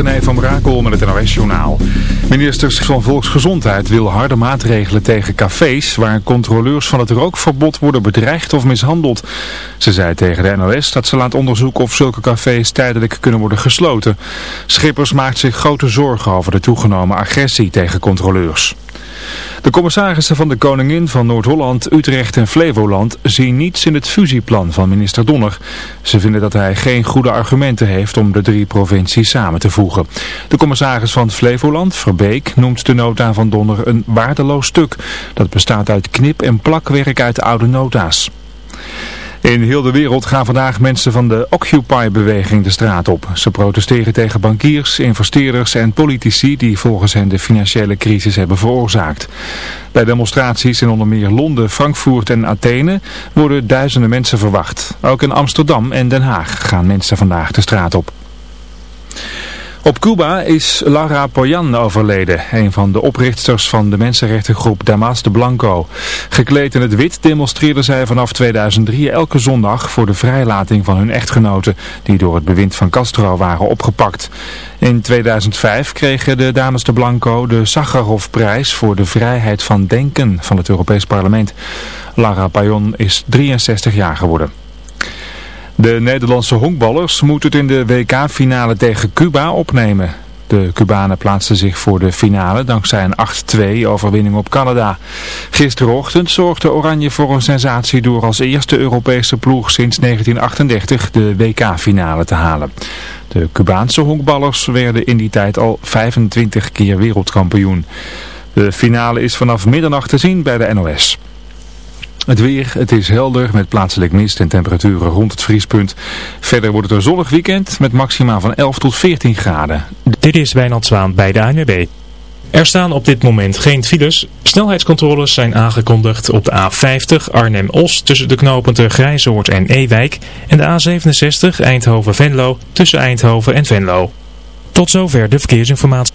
Van Brakel met het NOS-journaal. Ministers van Volksgezondheid wil harde maatregelen tegen cafés... waar controleurs van het rookverbod worden bedreigd of mishandeld. Ze zei tegen de NOS dat ze laat onderzoeken of zulke cafés tijdelijk kunnen worden gesloten. Schippers maakt zich grote zorgen over de toegenomen agressie tegen controleurs. De commissarissen van de Koningin van Noord-Holland, Utrecht en Flevoland zien niets in het fusieplan van minister Donner. Ze vinden dat hij geen goede argumenten heeft om de drie provincies samen te voegen. De commissaris van Flevoland, Verbeek, noemt de nota van Donner een waardeloos stuk. Dat bestaat uit knip- en plakwerk uit oude nota's. In heel de wereld gaan vandaag mensen van de Occupy-beweging de straat op. Ze protesteren tegen bankiers, investeerders en politici die volgens hen de financiële crisis hebben veroorzaakt. Bij demonstraties in onder meer Londen, Frankfurt en Athene worden duizenden mensen verwacht. Ook in Amsterdam en Den Haag gaan mensen vandaag de straat op. Op Cuba is Lara Poyan overleden, een van de oprichters van de mensenrechtengroep Damas de Blanco. Gekleed in het wit demonstreerden zij vanaf 2003 elke zondag voor de vrijlating van hun echtgenoten, die door het bewind van Castro waren opgepakt. In 2005 kregen de Dames de Blanco de Sakharovprijs voor de vrijheid van denken van het Europees Parlement. Lara Poyan is 63 jaar geworden. De Nederlandse honkballers moeten het in de WK-finale tegen Cuba opnemen. De Cubanen plaatsten zich voor de finale dankzij een 8-2 overwinning op Canada. Gisterochtend zorgde Oranje voor een sensatie door als eerste Europese ploeg sinds 1938 de WK-finale te halen. De Cubaanse honkballers werden in die tijd al 25 keer wereldkampioen. De finale is vanaf middernacht te zien bij de NOS. Het weer, het is helder met plaatselijk mist en temperaturen rond het vriespunt. Verder wordt het een zonnig weekend met maxima van 11 tot 14 graden. Dit is Wijnand Zwaan bij de ANWB. Er staan op dit moment geen files. Snelheidscontroles zijn aangekondigd op de A50 Arnhem-Os tussen de knooppunten Grijzoord en Ewijk en de A67 Eindhoven-Venlo tussen Eindhoven en Venlo. Tot zover de verkeersinformatie.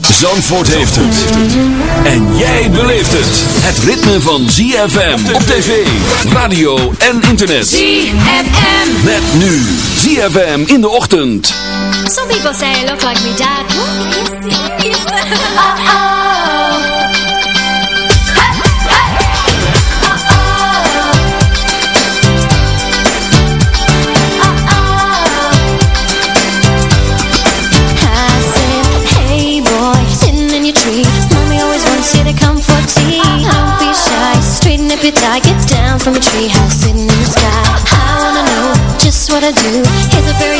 Zandvoort heeft het. En jij beleeft het. Het ritme van ZFM op tv, radio en internet. ZFM. Met nu ZFM in de ochtend. Some people say I look like me dad. What? Yes. tie Get down from a tree house sitting in the sky I wanna know just what I do. Is it very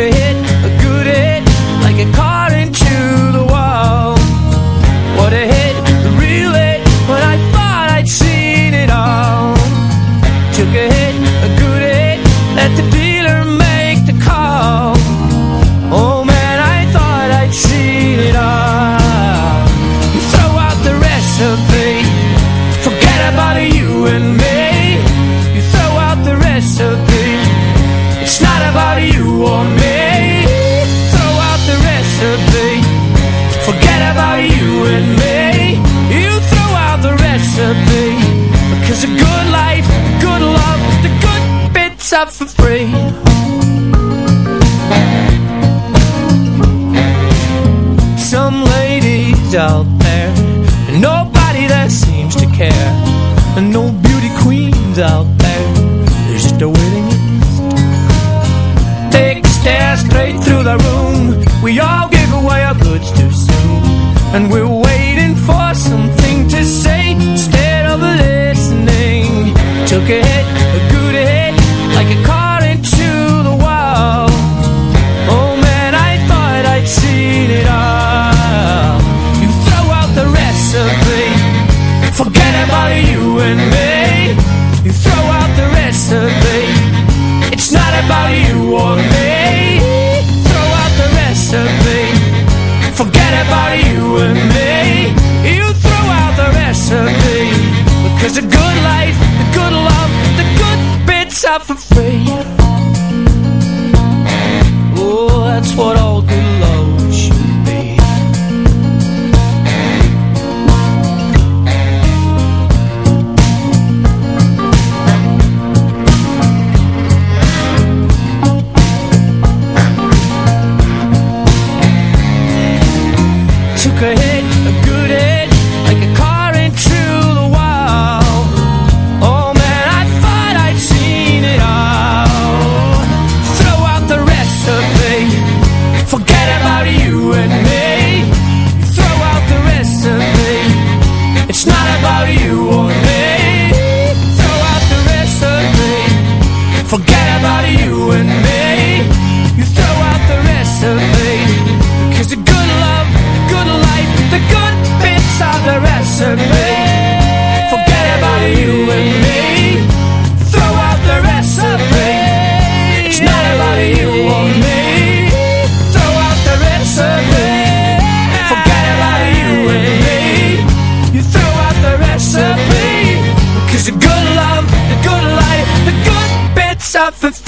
could hit a good hit like a car. got for free.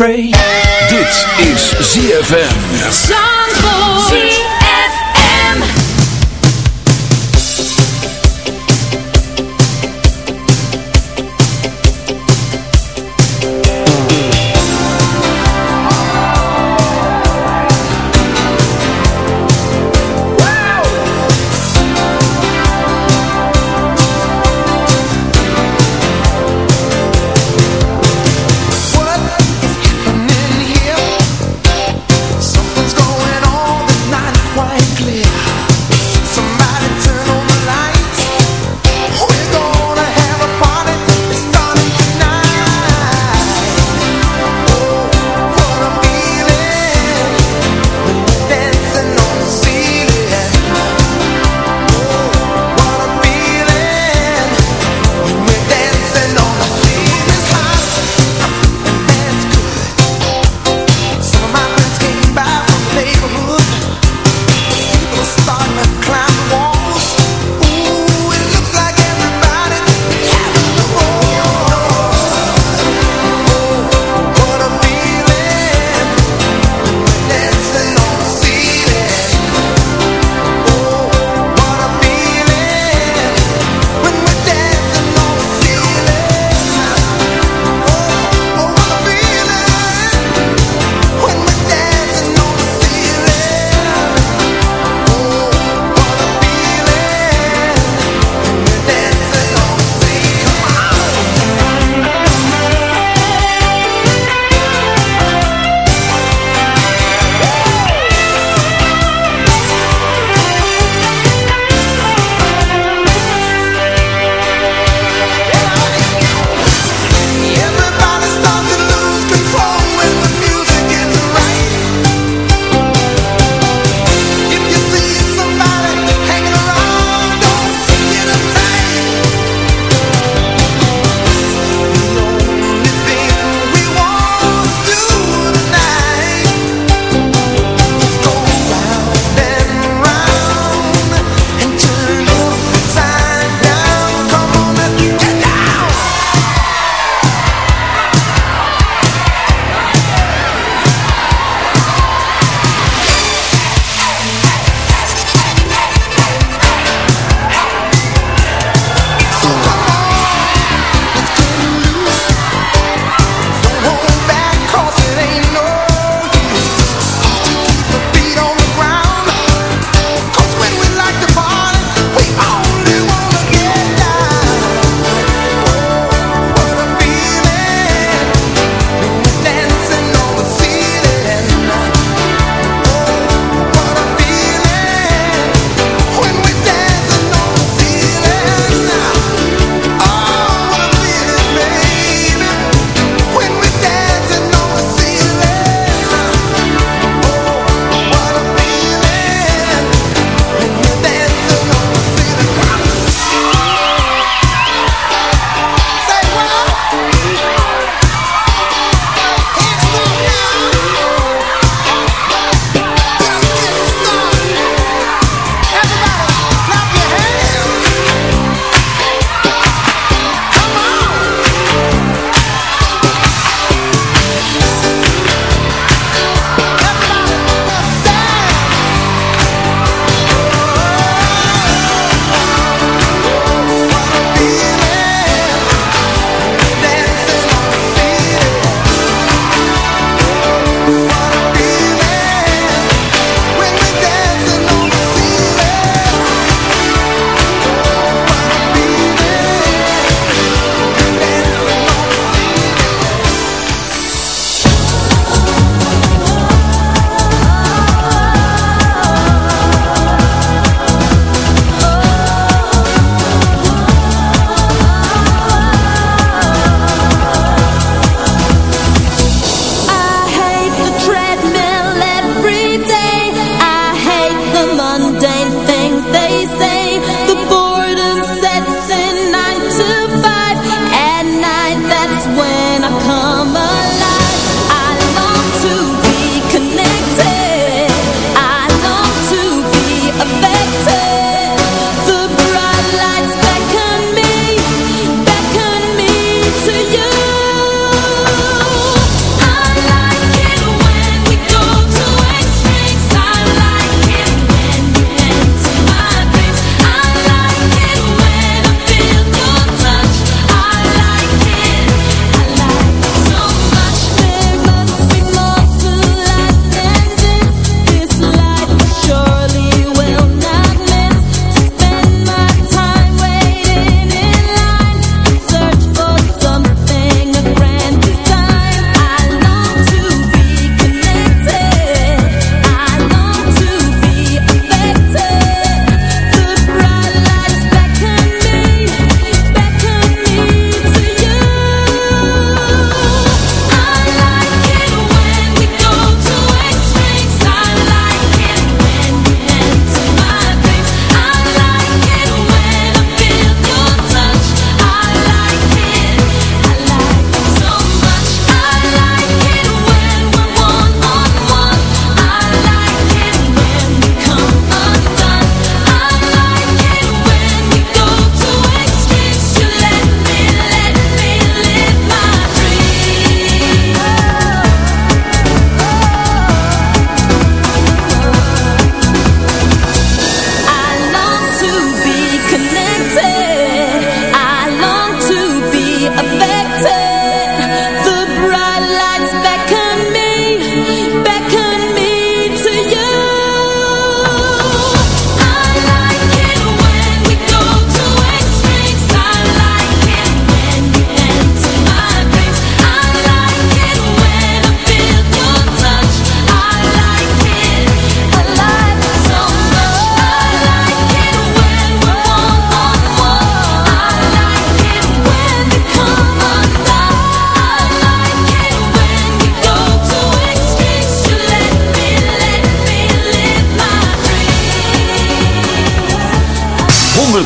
Dit is ZFM. Casino.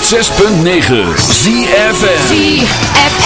106.9 ZFM ZFM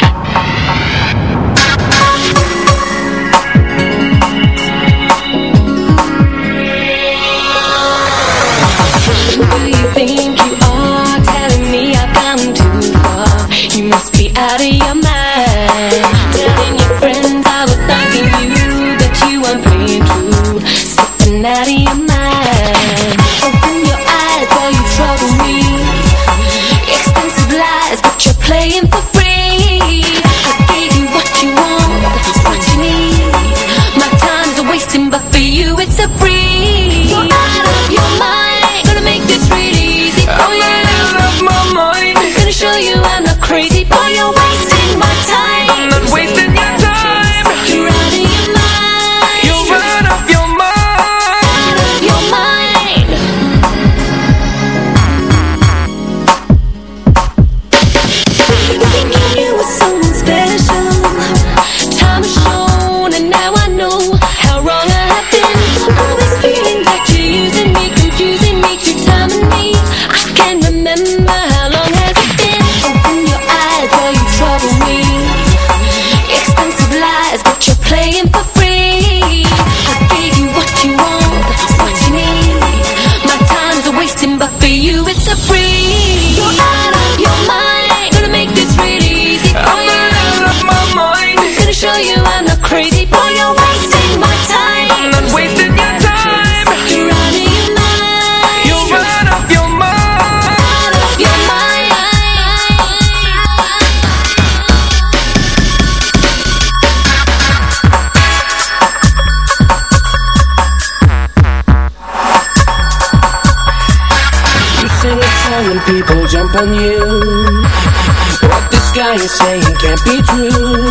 can't be true.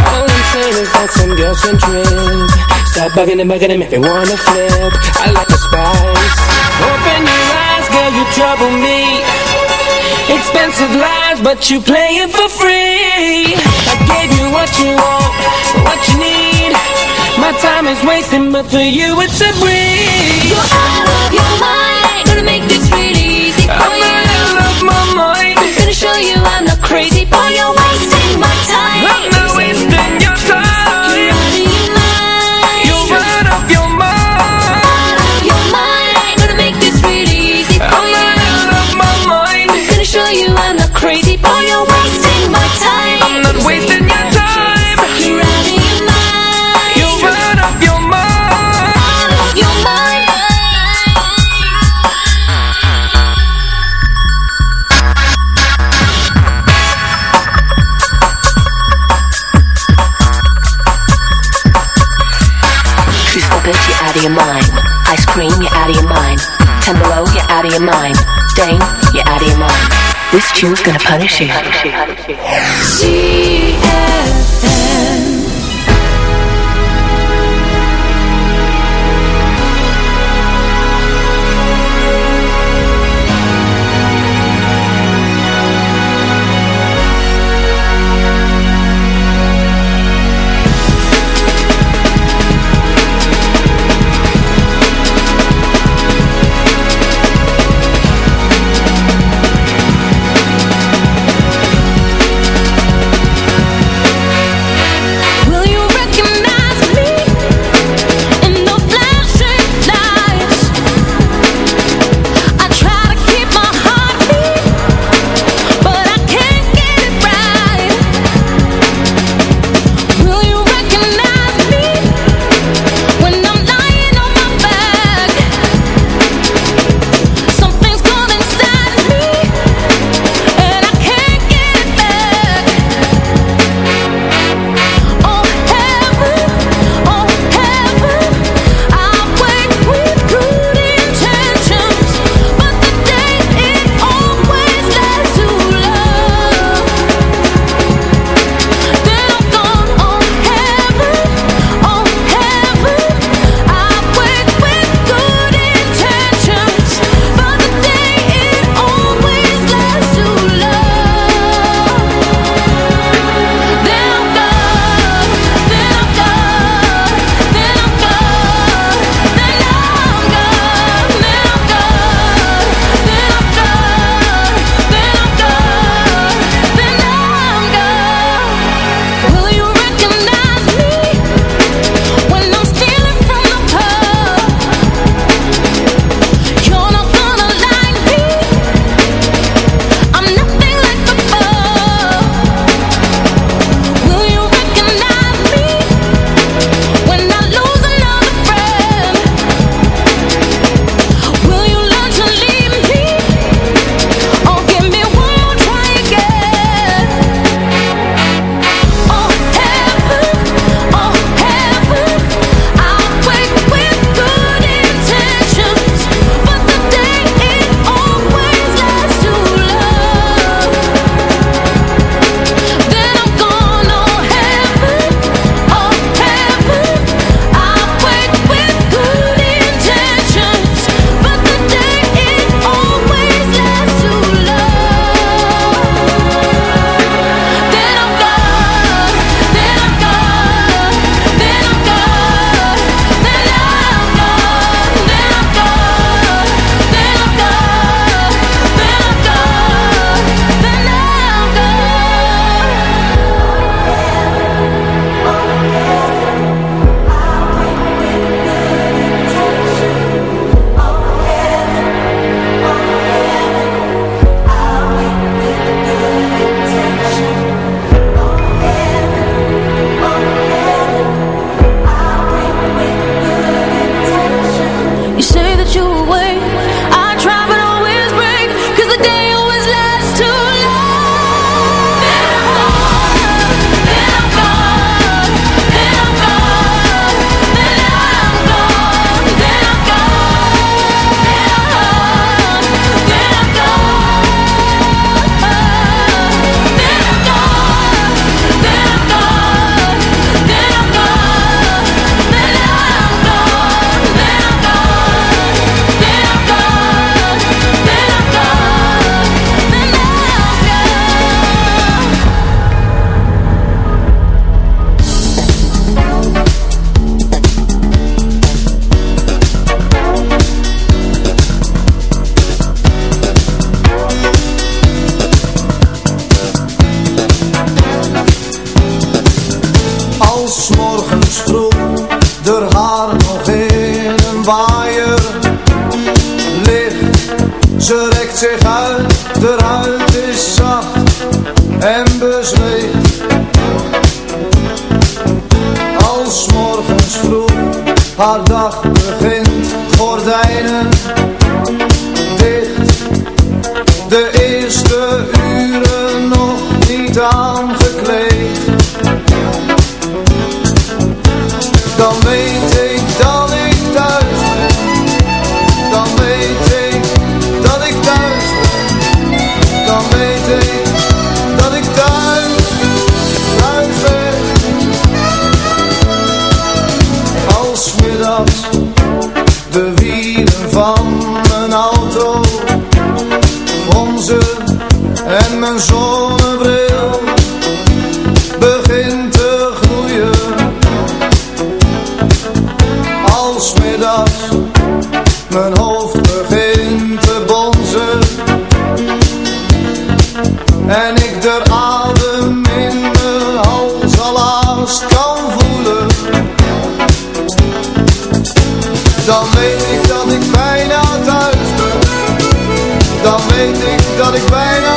All I'm saying is that some girls can trip. Stop bugging and bugging them if they wanna flip. I like the spice. Open your eyes, girl, you trouble me. Expensive lies, but you playing for free. I gave you what you want, what you need. My time is wasting, but for you it's a breeze. You're out of your mind, gonna make this real. your mind. Ice cream, you're out of your mind. Tumblr, you're out of your mind. Stain, you're out of your mind. This tune's gonna punish you. minder adem in mijn hals zal kan voelen. Dan weet ik dat ik bijna thuis ben. Dan weet ik dat ik bijna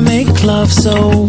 you make love so